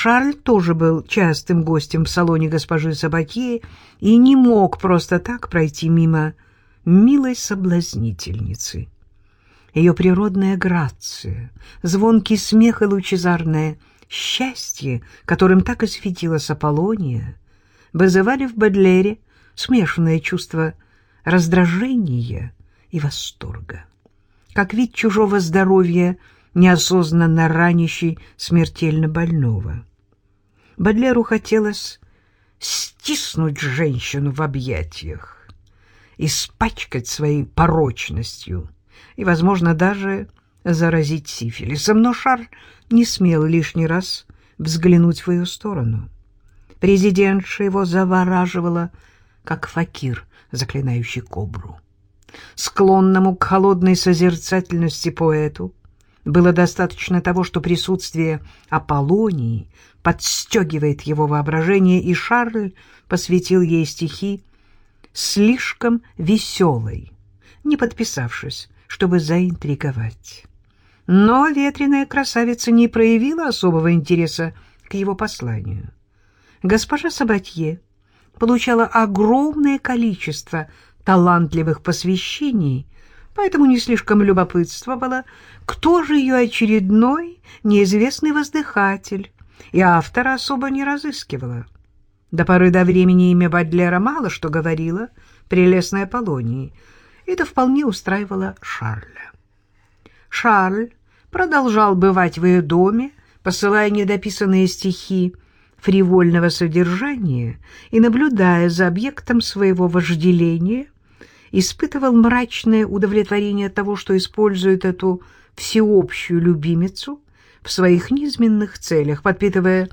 Шарль тоже был частым гостем в салоне госпожи Сабатье и не мог просто так пройти мимо милой соблазнительницы. Ее природная грация, звонкий смех и лучезарное счастье, которым так и светилась Аполлония, вызывали в Бадлере смешанное чувство раздражения и восторга. Как вид чужого здоровья, неосознанно ранящий смертельно больного. Бадлеру хотелось стиснуть женщину в объятиях, испачкать своей порочностью и, возможно, даже заразить сифилисом. Но Шар не смел лишний раз взглянуть в ее сторону. Президентша его завораживала, как факир, заклинающий кобру. Склонному к холодной созерцательности поэту было достаточно того, что присутствие Аполлонии подстегивает его воображение, и Шарль посвятил ей стихи слишком веселой, не подписавшись, чтобы заинтриговать. Но ветреная красавица не проявила особого интереса к его посланию. Госпожа Сабатье получала огромное количество талантливых посвящений, поэтому не слишком любопытствовала, кто же ее очередной неизвестный воздыхатель, и автора особо не разыскивала. До поры до времени имя Бадлера мало что говорило прелестной Аполлонии. Это вполне устраивало Шарля. Шарль продолжал бывать в ее доме, посылая недописанные стихи фривольного содержания и, наблюдая за объектом своего вожделения, испытывал мрачное удовлетворение от того, что использует эту всеобщую любимицу в своих низменных целях, подпитывая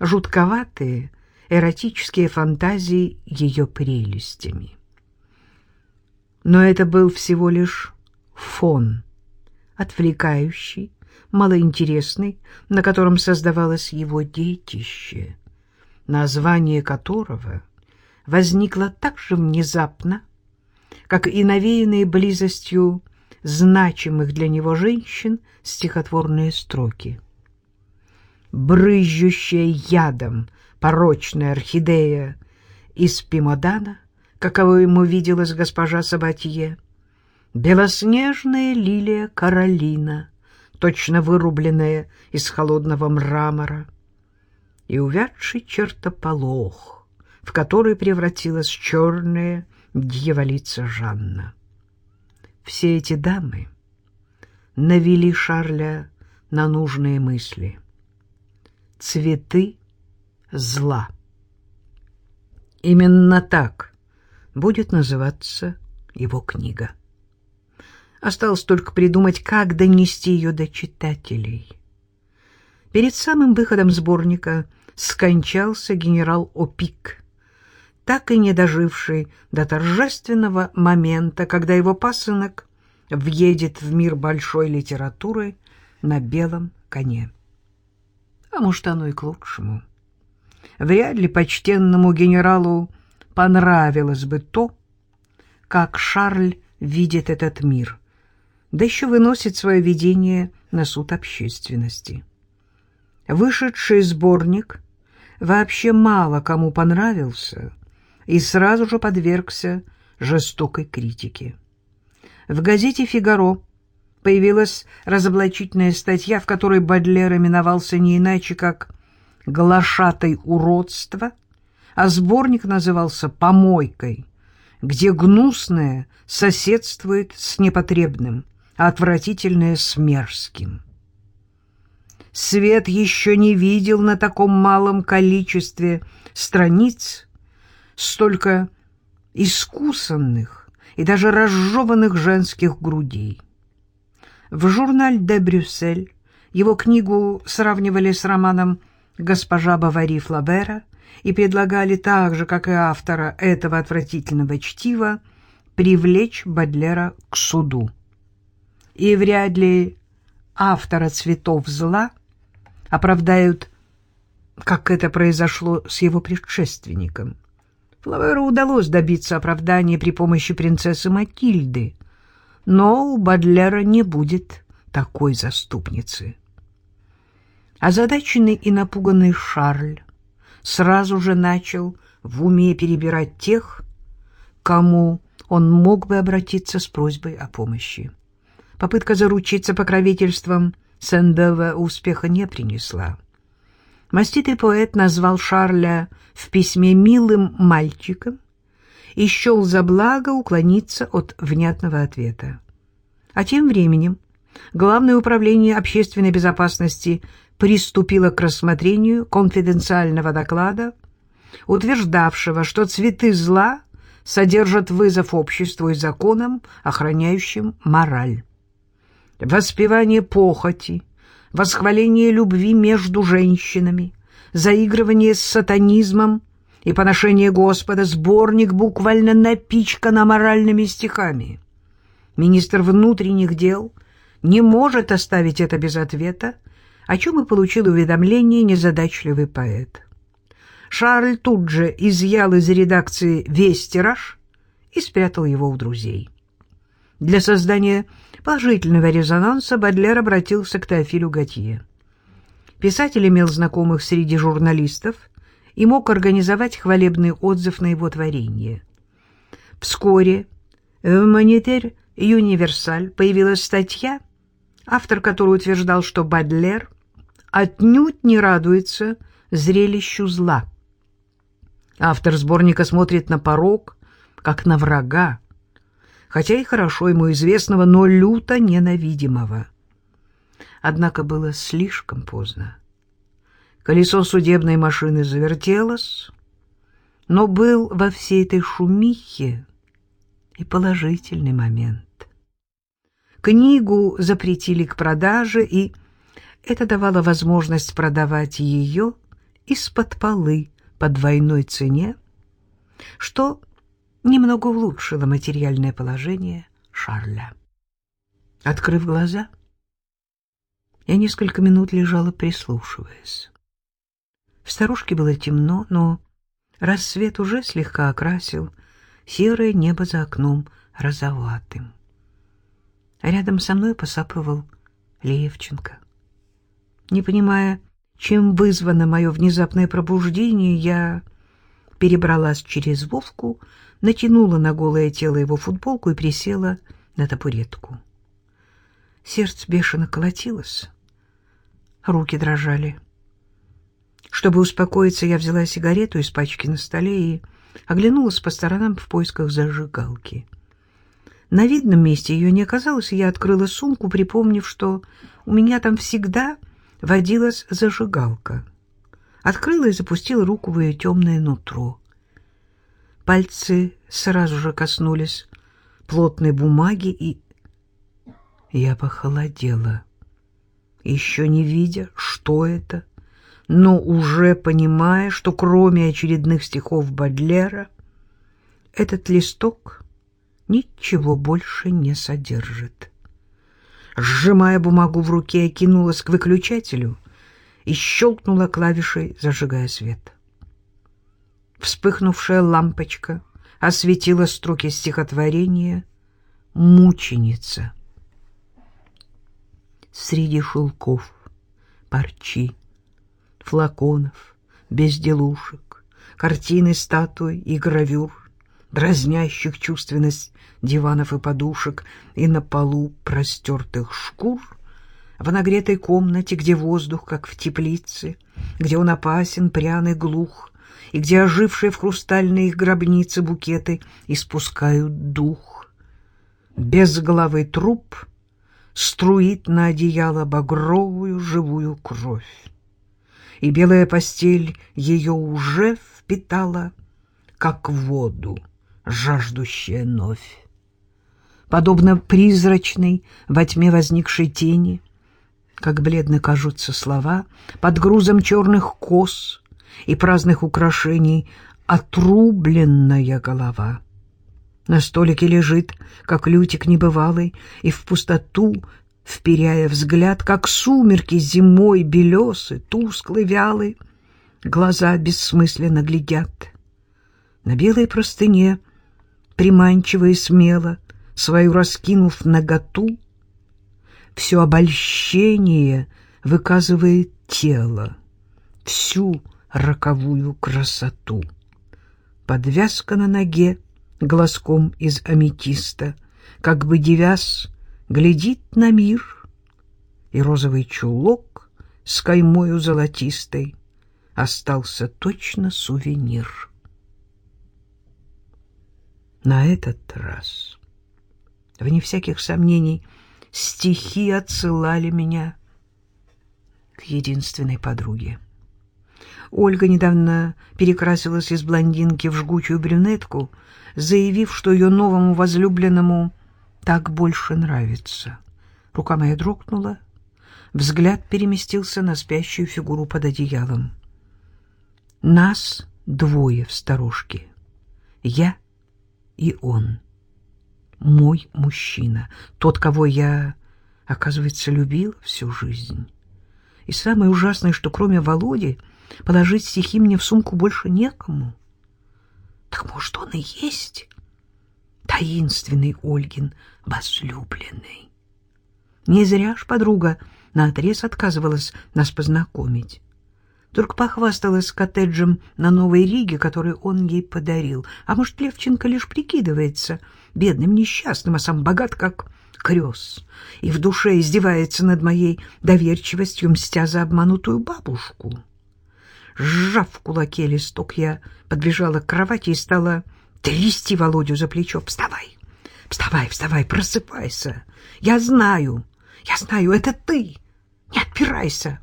жутковатые эротические фантазии ее прелестями. Но это был всего лишь фон, отвлекающий, малоинтересный, на котором создавалось его детище, название которого возникло так же внезапно, как и навеянные близостью значимых для него женщин стихотворные строки. Брызжущая ядом порочная орхидея из Пимодана, каково ему виделась госпожа Сабатье, белоснежная лилия Каролина, точно вырубленная из холодного мрамора, и увядший чертополох, в который превратилась черная дьяволица Жанна. Все эти дамы навели Шарля на нужные мысли. Цветы зла. Именно так будет называться его книга. Осталось только придумать, как донести ее до читателей. Перед самым выходом сборника скончался генерал Опик, так и не доживший до торжественного момента, когда его пасынок въедет в мир большой литературы на белом коне. А может, оно и к лучшему. Вряд ли почтенному генералу понравилось бы то, как Шарль видит этот мир, да еще выносит свое видение на суд общественности. Вышедший сборник вообще мало кому понравился и сразу же подвергся жестокой критике. В газете «Фигаро» появилась разоблачительная статья, в которой Бадлер именовался не иначе, как «глашатой уродства», а сборник назывался «помойкой», где гнусное соседствует с непотребным, а отвратительное с мерзким. Свет еще не видел на таком малом количестве страниц столько искусанных и даже разжеванных женских грудей. В журнале «Де Брюссель» его книгу сравнивали с романом «Госпожа Бавари Флабера» и предлагали так же, как и автора этого отвратительного чтива, привлечь Бадлера к суду. И вряд ли автора «Цветов зла» оправдают, как это произошло с его предшественником. Флаверу удалось добиться оправдания при помощи принцессы Матильды, но у Бадлера не будет такой заступницы. Озадаченный и напуганный Шарль сразу же начал в уме перебирать тех, кому он мог бы обратиться с просьбой о помощи. Попытка заручиться покровительством Сен-Бева успеха не принесла. Маститый поэт назвал Шарля в письме милым мальчиком и счел за благо уклониться от внятного ответа. А тем временем Главное управление общественной безопасности приступило к рассмотрению конфиденциального доклада, утверждавшего, что цветы зла содержат вызов обществу и законам, охраняющим мораль. Воспевание похоти, восхваление любви между женщинами, заигрывание с сатанизмом и поношение Господа сборник буквально напичкан аморальными стихами. Министр внутренних дел не может оставить это без ответа, о чем и получил уведомление незадачливый поэт. Шарль тут же изъял из редакции весь тираж и спрятал его у друзей. Для создания положительного резонанса Бадлер обратился к Теофилю Готье. Писатель имел знакомых среди журналистов и мог организовать хвалебный отзыв на его творение. Вскоре в «Монетер Юниверсаль» появилась статья, автор которой утверждал, что Бадлер отнюдь не радуется зрелищу зла. Автор сборника смотрит на порог, как на врага, хотя и хорошо ему известного, но люто ненавидимого. Однако было слишком поздно. Колесо судебной машины завертелось, но был во всей этой шумихе и положительный момент. Книгу запретили к продаже, и это давало возможность продавать ее из-под полы по двойной цене, что немного улучшило материальное положение Шарля. Открыв глаза, я несколько минут лежала, прислушиваясь. В старушке было темно, но рассвет уже слегка окрасил серое небо за окном розоватым. Рядом со мной посапывал Левченко. Не понимая, чем вызвано мое внезапное пробуждение, я перебралась через Вовку, натянула на голое тело его футболку и присела на табуретку. Сердце бешено колотилось, руки дрожали. Чтобы успокоиться, я взяла сигарету из пачки на столе и оглянулась по сторонам в поисках зажигалки. На видном месте ее не оказалось, и я открыла сумку, припомнив, что у меня там всегда водилась зажигалка. Открыла и запустила руку в ее темное нутро. Пальцы сразу же коснулись плотной бумаги, и я похолодела, еще не видя, что это, но уже понимая, что кроме очередных стихов Бадлера этот листок ничего больше не содержит. Сжимая бумагу в руке, я кинулась к выключателю и щелкнула клавишей, зажигая свет. Вспыхнувшая лампочка осветила строки стихотворения «Мученица». Среди шелков, парчи, флаконов, безделушек, картины, статуи и гравюр дразнящих чувственность диванов и подушек, и на полу простертых шкур, в нагретой комнате, где воздух, как в теплице, где он опасен, пряный, глух, и где ожившие в хрустальные гробницы букеты испускают дух. Безглавый труп струит на одеяло багровую живую кровь, и белая постель ее уже впитала, как воду жаждущая новь. Подобно призрачной во тьме возникшей тени, как бледно кажутся слова, под грузом черных кос и праздных украшений отрубленная голова. На столике лежит, как лютик небывалый, и в пустоту, вперяя взгляд, как сумерки зимой белесы, тусклый, вялый, глаза бессмысленно глядят. На белой простыне приманчиво и смело, свою раскинув наготу, все обольщение выказывает тело, всю роковую красоту. Подвязка на ноге глазком из аметиста, как бы девяз, глядит на мир, и розовый чулок с каймою золотистой остался точно сувенир. На этот раз, вне всяких сомнений, стихи отсылали меня к единственной подруге. Ольга недавно перекрасилась из блондинки в жгучую брюнетку, заявив, что ее новому возлюбленному так больше нравится. Рука моя дрогнула, взгляд переместился на спящую фигуру под одеялом. Нас двое в сторожке. Я и он. Мой мужчина, тот, кого я, оказывается, любила всю жизнь. И самое ужасное, что кроме Володи положить стихи мне в сумку больше некому. Так может, он и есть таинственный Ольгин возлюбленный. Не зря ж подруга наотрез отказывалась нас познакомить. Только похвасталась коттеджем на Новой Риге, который он ей подарил. А может, Левченко лишь прикидывается бедным несчастным, а сам богат, как крёс, и в душе издевается над моей доверчивостью, мстя за обманутую бабушку. Сжав в кулаке листок, я подбежала к кровати и стала трясти Володю за плечо. «Вставай! Вставай, вставай, просыпайся! Я знаю, я знаю, это ты! Не отпирайся!»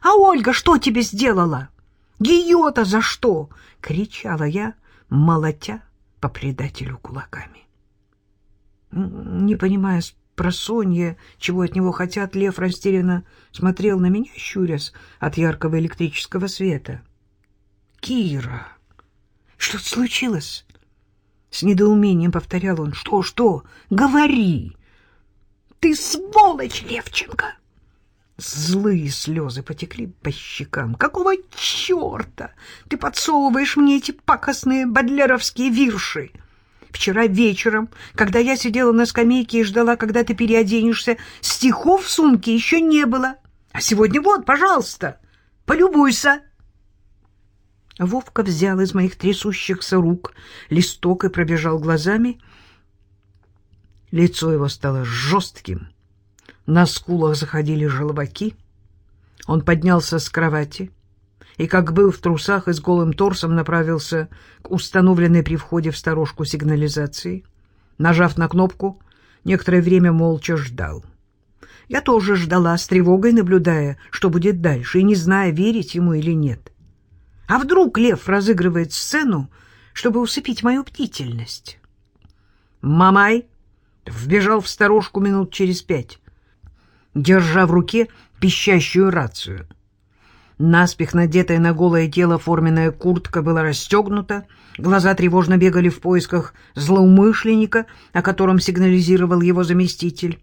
«А Ольга что тебе сделала? Ее-то за что?» — кричала я, молотя по предателю кулаками. Не понимая просонья, чего от него хотят, лев растерянно смотрел на меня, щурясь от яркого электрического света. «Кира, что случилось?» С недоумением повторял он. «Что, что? Говори!» «Ты сволочь, Левченко!» Злые слезы потекли по щекам. «Какого черта ты подсовываешь мне эти пакостные бодлеровские вирши?» Вчера вечером, когда я сидела на скамейке и ждала, когда ты переоденешься, стихов в сумке еще не было. А сегодня вот, пожалуйста, полюбуйся. Вовка взял из моих трясущихся рук листок и пробежал глазами. Лицо его стало жестким, на скулах заходили желваки. Он поднялся с кровати и, как был в трусах и с голым торсом, направился к установленной при входе в сторожку сигнализации. Нажав на кнопку, некоторое время молча ждал. Я тоже ждала, с тревогой наблюдая, что будет дальше, и не зная, верить ему или нет. А вдруг Лев разыгрывает сцену, чтобы усыпить мою бдительность? Мамай вбежал в сторожку минут через пять, держа в руке пищащую рацию — Наспех надетая на голое тело форменная куртка была расстегнута, глаза тревожно бегали в поисках злоумышленника, о котором сигнализировал его заместитель.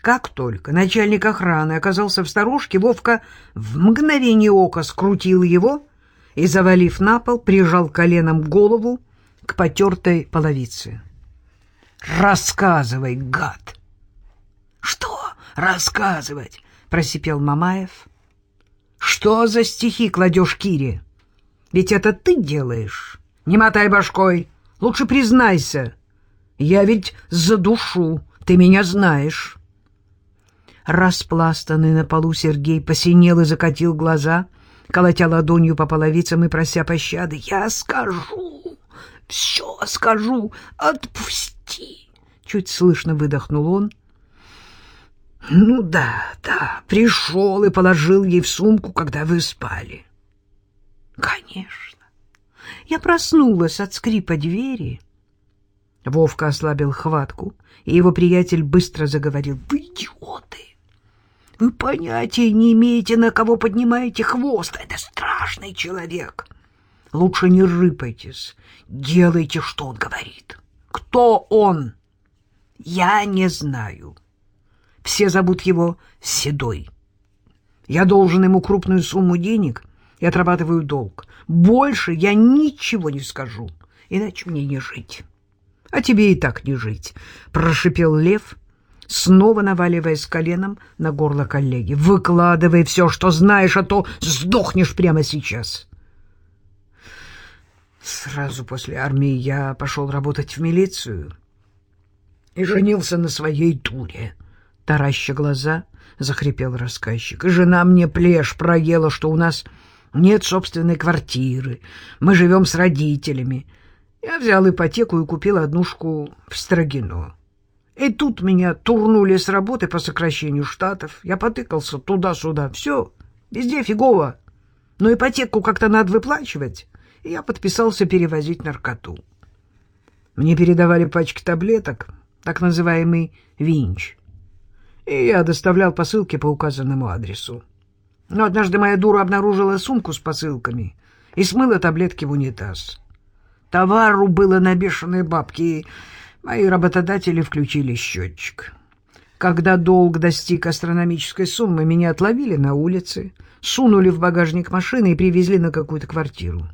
Как только начальник охраны оказался в сторожке, Вовка в мгновение ока скрутил его и, завалив на пол, прижал коленом голову к потертой половице. «Рассказывай, гад!» «Что рассказывать?» — просипел Мамаев. Что за стихи кладешь Кире? Ведь это ты делаешь. Не мотай башкой, лучше признайся. Я ведь за душу, ты меня знаешь. Распластанный на полу Сергей посинел и закатил глаза, колотя ладонью по половицам и прося пощады. «Я скажу, все скажу, отпусти!» Чуть слышно выдохнул он, ну да, да, пришел и положил ей в сумку, когда вы спали. Конечно. Я проснулась от скрипа двери. Вовка ослабил хватку, и его приятель быстро заговорил. Вы идиоты! Вы понятия не имеете, на кого поднимаете хвост. Это страшный человек. Лучше не рыпайтесь. Делайте, что он говорит. Кто он? Я не знаю. Все зовут его Седой. Я должен ему крупную сумму денег и отрабатываю долг. Больше я ничего не скажу, иначе мне не жить. — А тебе и так не жить, — прошипел лев, снова наваливаясь коленом на горло коллеги. «Выкладывай все, что знаешь, а то сдохнешь прямо сейчас!» Сразу после армии я пошел работать в милицию и женился на своей дуре. Тараща глаза, захрипел рассказчик. Жена мне плешь проела, что у нас нет собственной квартиры, мы живем с родителями. Я взял ипотеку и купил однушку в Строгино. И тут меня турнули с работы по сокращению штатов. Я потыкался туда-сюда. Все, везде фигово. Но ипотеку как-то надо выплачивать. И я подписался перевозить наркоту. Мне передавали пачки таблеток, так называемый винч. И я доставлял посылки по указанному адресу. Но однажды моя дура обнаружила сумку с посылками и смыла таблетки в унитаз. Товару было на бешеные бабки, и мои работодатели включили счетчик. Когда долг достиг астрономической суммы, меня отловили на улице, сунули в багажник машины и привезли на какую-то квартиру.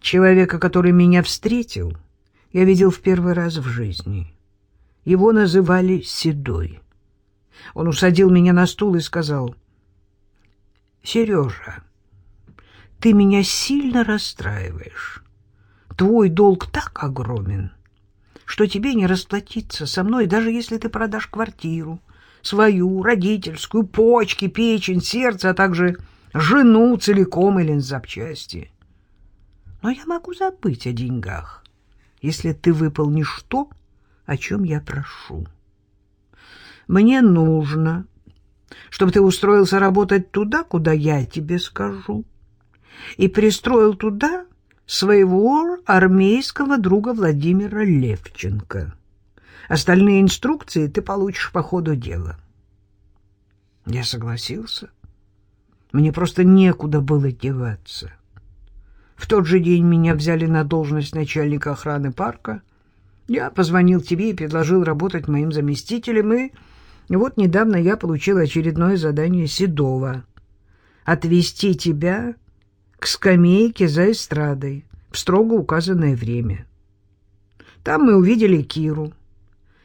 Человека, который меня встретил, я видел в первый раз в жизни. Его называли Седой. Он усадил меня на стул и сказал, «Сережа, ты меня сильно расстраиваешь. Твой долг так огромен, что тебе не расплатиться со мной, даже если ты продашь квартиру, свою, родительскую, почки, печень, сердце, а также жену целиком или запчасти. Но я могу забыть о деньгах, если ты выполнишь то, о чем я прошу. Мне нужно, чтобы ты устроился работать туда, куда я тебе скажу, и пристроил туда своего армейского друга Владимира Левченко. Остальные инструкции ты получишь по ходу дела. Я согласился. Мне просто некуда было деваться. В тот же день меня взяли на должность начальника охраны парка. Я позвонил тебе и предложил работать моим заместителем, и вот недавно я получил очередное задание Седова — отвезти тебя к скамейке за эстрадой в строго указанное время. Там мы увидели Киру.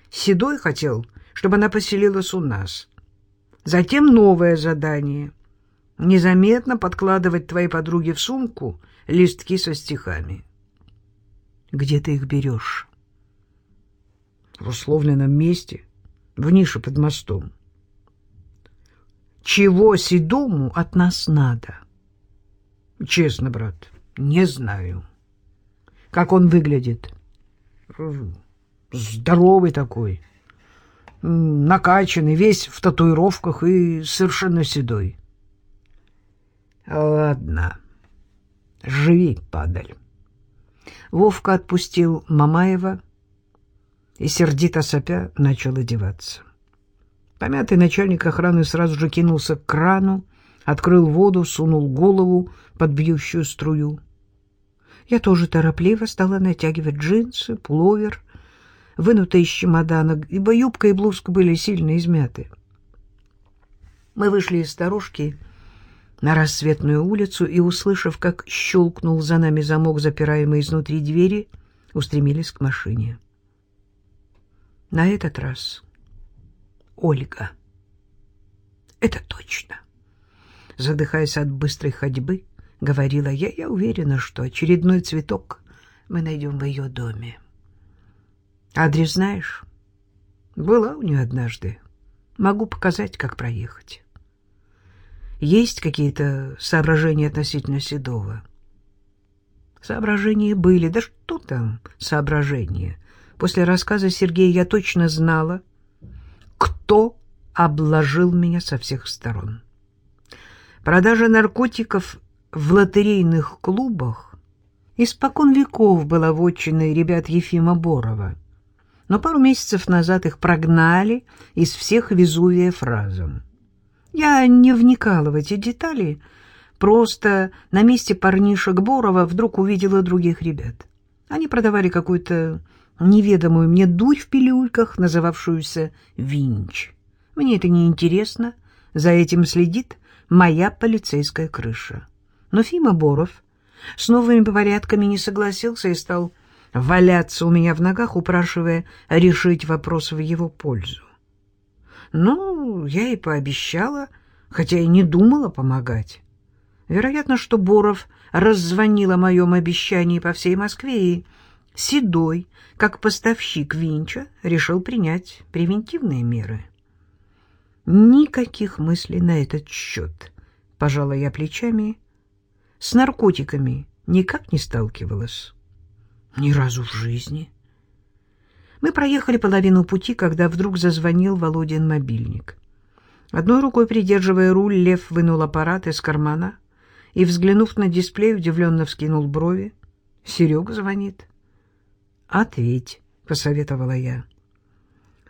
Седой хотел, чтобы она поселилась у нас. Затем новое задание — незаметно подкладывать твоей подруге в сумку листки со стихами. Где ты их берешь? В условленном месте — в нише под мостом. Чего Седому от нас надо? Честно, брат, не знаю. Как он выглядит? Здоровый такой, накачанный, весь в татуировках и совершенно седой. Ладно, живи, падаль. Вовка отпустил Мамаева, и, сердито сопя, начал одеваться. Помятый начальник охраны сразу же кинулся к крану, открыл воду, сунул голову под бьющую струю. Я тоже торопливо стала натягивать джинсы, пуловер, вынутые из чемодана, ибо юбка и блузка были сильно измяты. Мы вышли из сторожки на рассветную улицу и, услышав, как щелкнул за нами замок, запираемый изнутри двери, устремились к машине. На этот раз Ольга. Это точно. Задыхаясь от быстрой ходьбы, говорила я, я уверена, что очередной цветок мы найдем в ее доме. Адрес знаешь? Была у нее однажды. Могу показать, как проехать. Есть какие-то соображения относительно Седова? Соображения были. Да что там соображения? После рассказа Сергея я точно знала, кто обложил меня со всех сторон. Продажа наркотиков в лотерейных клубах испокон веков была вотчиной ребят Ефима Борова, но пару месяцев назад их прогнали из всех Везувиев разом. Я не вникала в эти детали, просто на месте парнишек Борова вдруг увидела других ребят. Они продавали какую-то неведомую мне дурь в пилюльках, называвшуюся Винч. Мне это не интересно, за этим следит моя полицейская крыша. Но Фима Боров с новыми порядками не согласился и стал валяться у меня в ногах, упрашивая решить вопрос в его пользу. Ну, я и пообещала, хотя и не думала помогать. Вероятно, что Боров раззвонил о моем обещании по всей Москве, и Седой, как поставщик Винча, решил принять превентивные меры. Никаких мыслей на этот счет, пожала я плечами. С наркотиками никак не сталкивалась. Ни разу в жизни. Мы проехали половину пути, когда вдруг зазвонил Володин мобильник. Одной рукой придерживая руль, Лев вынул аппарат из кармана и, взглянув на дисплей, удивленно вскинул брови. «Серега звонит». «Ответь», — посоветовала я.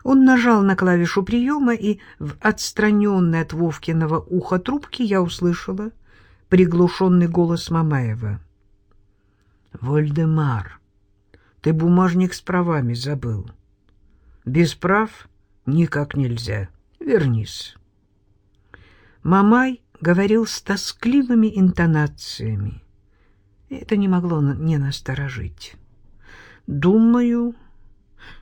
Он нажал на клавишу приема, и в отстраненной от Вовкиного уха трубки я услышала приглушенный голос Мамаева. «Вольдемар, ты бумажник с правами забыл. Без прав никак нельзя. Вернись». Мамай говорил с тоскливыми интонациями. Это не могло не насторожить. «Думаю,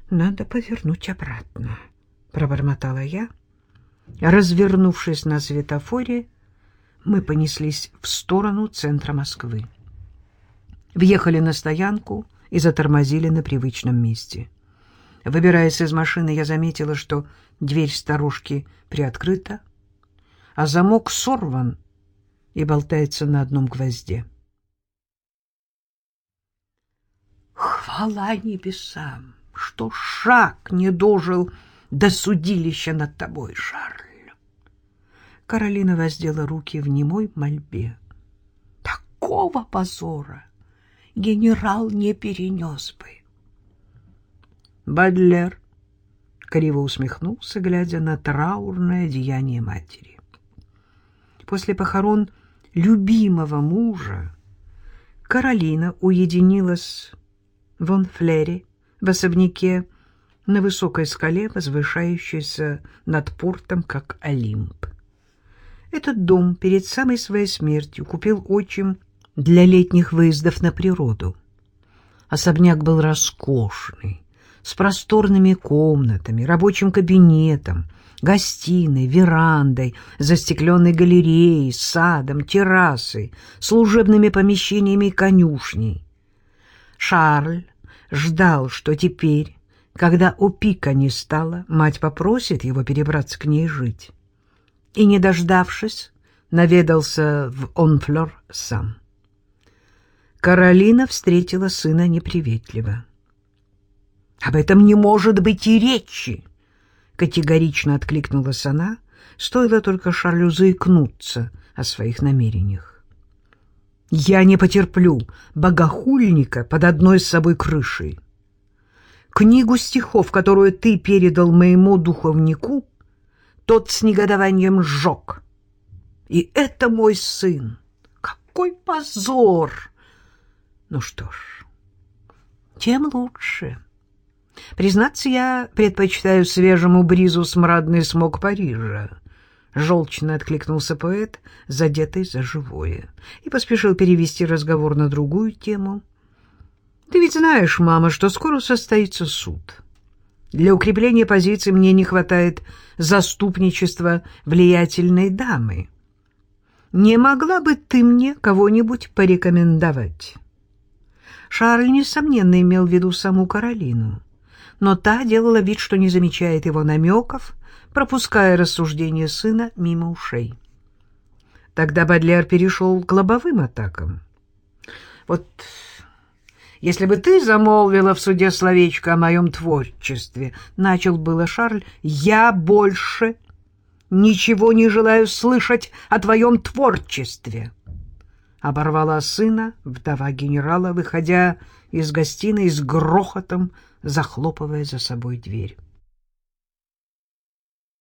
надо повернуть обратно», — пробормотала я. Развернувшись на светофоре, мы понеслись в сторону центра Москвы. Въехали на стоянку и затормозили на привычном месте. Выбираясь из машины, я заметила, что дверь старушки приоткрыта, а замок сорван и болтается на одном гвозде. Хвала небесам, что шаг не дожил до судилища над тобой, Шарль. Каролина воздела руки в немой мольбе. Такого позора генерал не перенес бы. Бадлер криво усмехнулся, глядя на траурное одеяние матери. После похорон любимого мужа Каролина уединилась в Онфлере, в особняке на высокой скале, возвышающейся над портом, как Олимп. Этот дом перед самой своей смертью купил отчим для летних выездов на природу. Особняк был роскошный, с просторными комнатами, рабочим кабинетом, гостиной, верандой, застекленной галереей, садом, террасой, служебными помещениями и конюшней. Шарль ждал, что теперь, когда у Пика не стало, мать попросит его перебраться к ней жить. И, не дождавшись, наведался в Онфлер сам. Каролина встретила сына неприветливо. «Об этом не может быть и речи!» Категорично откликнулась она, стоило только Шарлю заикнуться о своих намерениях. «Я не потерплю богохульника под одной с собой крышей. Книгу стихов, которую ты передал моему духовнику, тот с негодованием сжег. И это мой сын. Какой позор!» Ну что ж, тем лучше. Признаться, я предпочитаю свежему бризу смрадный смог Парижа. Желчно откликнулся поэт, задетый за живое, и поспешил перевести разговор на другую тему. Ты ведь знаешь, мама, что скоро состоится суд. Для укрепления позиций мне не хватает заступничества влиятельной дамы. Не могла бы ты мне кого-нибудь порекомендовать? Шарль, несомненно, имел в виду саму Каролину, но та делала вид, что не замечает его намеков, пропуская рассуждения сына мимо ушей. Тогда Бадлер перешел к лобовым атакам. «Вот если бы ты замолвила в суде словечко о моем творчестве, — начал было Шарль, — я больше ничего не желаю слышать о твоем творчестве» оборвала сына вдова генерала, выходя из гостиной с грохотом, захлопывая за собой дверь.